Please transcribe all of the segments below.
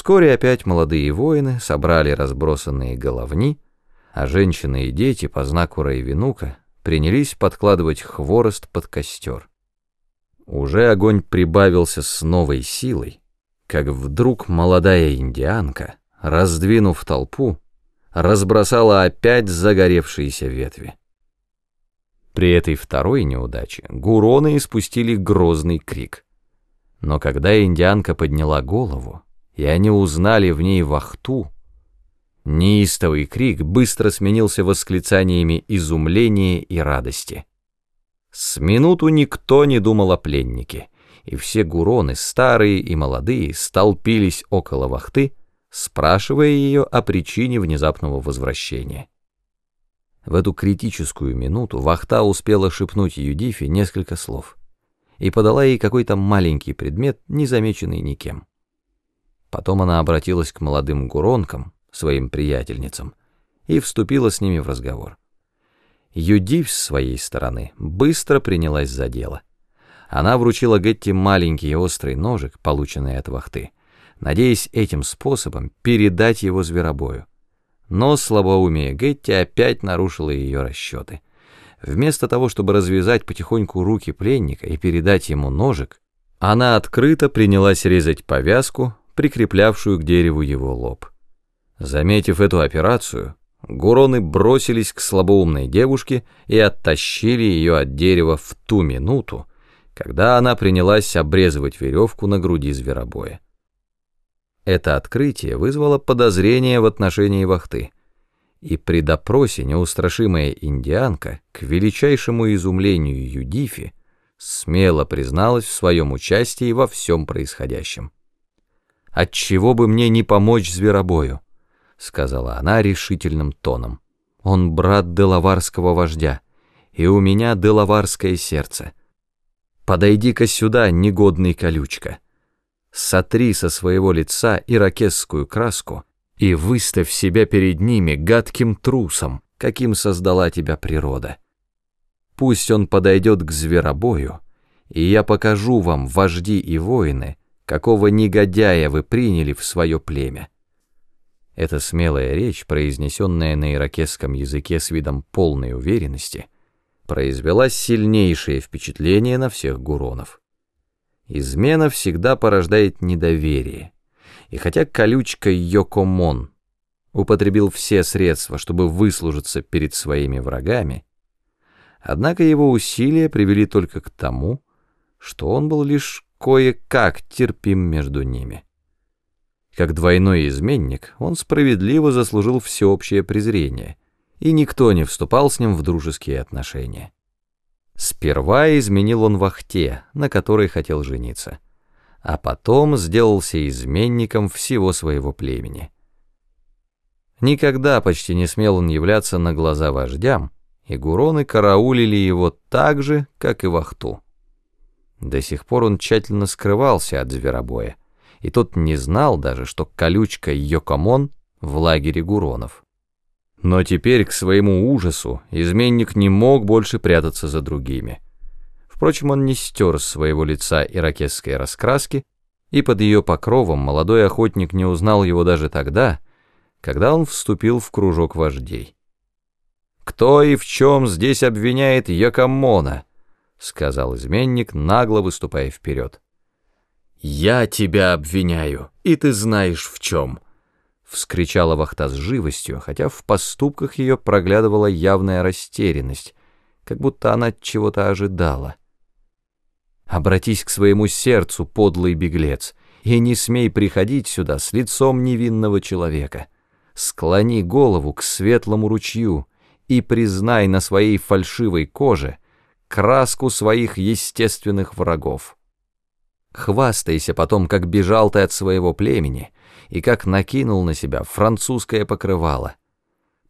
Вскоре опять молодые воины собрали разбросанные головни, а женщины и дети по знаку Райвенука принялись подкладывать хворост под костер. Уже огонь прибавился с новой силой, как вдруг молодая индианка, раздвинув толпу, разбросала опять загоревшиеся ветви. При этой второй неудаче гуроны испустили грозный крик. Но когда индианка подняла голову, и они узнали в ней вахту, неистовый крик быстро сменился восклицаниями изумления и радости. С минуту никто не думал о пленнике, и все гуроны, старые и молодые, столпились около вахты, спрашивая ее о причине внезапного возвращения. В эту критическую минуту вахта успела шепнуть Юдифе несколько слов и подала ей какой-то маленький предмет, незамеченный никем. Потом она обратилась к молодым гуронкам, своим приятельницам, и вступила с ними в разговор. Юдив с своей стороны быстро принялась за дело. Она вручила Гетти маленький острый ножик, полученный от вахты, надеясь этим способом передать его зверобою. Но слабоумие Гетти опять нарушило ее расчеты. Вместо того, чтобы развязать потихоньку руки пленника и передать ему ножик, она открыто принялась резать повязку, прикреплявшую к дереву его лоб. Заметив эту операцию, гуроны бросились к слабоумной девушке и оттащили ее от дерева в ту минуту, когда она принялась обрезывать веревку на груди зверобоя. Это открытие вызвало подозрение в отношении вахты, и при допросе неустрашимая индианка, к величайшему изумлению Юдифи, смело призналась в своем участии во всем происходящем. «Отчего бы мне не помочь зверобою?» — сказала она решительным тоном. «Он брат делаварского вождя, и у меня делаварское сердце. Подойди-ка сюда, негодный колючка» сотри со своего лица иракесскую краску и выставь себя перед ними гадким трусом, каким создала тебя природа. Пусть он подойдет к зверобою, и я покажу вам, вожди и воины, какого негодяя вы приняли в свое племя. Эта смелая речь, произнесенная на иракесском языке с видом полной уверенности, произвела сильнейшее впечатление на всех гуронов. Измена всегда порождает недоверие. И хотя колючка Йокомон употребил все средства, чтобы выслужиться перед своими врагами, однако его усилия привели только к тому, что он был лишь кое-как терпим между ними. Как двойной изменник, он справедливо заслужил всеобщее презрение, и никто не вступал с ним в дружеские отношения. Сперва изменил он вахте, на которой хотел жениться, а потом сделался изменником всего своего племени. Никогда почти не смел он являться на глаза вождям, и гуроны караулили его так же, как и вахту. До сих пор он тщательно скрывался от зверобоя, и тот не знал даже, что колючка Йокомон в лагере гуронов. Но теперь, к своему ужасу, изменник не мог больше прятаться за другими. Впрочем, он не стер с своего лица иракесской раскраски, и под ее покровом молодой охотник не узнал его даже тогда, когда он вступил в кружок вождей. «Кто и в чем здесь обвиняет Якомона?» — сказал изменник, нагло выступая вперед. «Я тебя обвиняю, и ты знаешь в чем», вскричала вахта с живостью, хотя в поступках ее проглядывала явная растерянность, как будто она чего-то ожидала. «Обратись к своему сердцу, подлый беглец, и не смей приходить сюда с лицом невинного человека. Склони голову к светлому ручью и признай на своей фальшивой коже краску своих естественных врагов. Хвастайся потом, как бежал ты от своего племени» и как накинул на себя французское покрывало.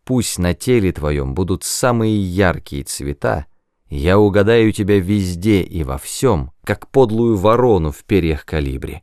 Пусть на теле твоем будут самые яркие цвета, я угадаю тебя везде и во всем, как подлую ворону в перьях калибри.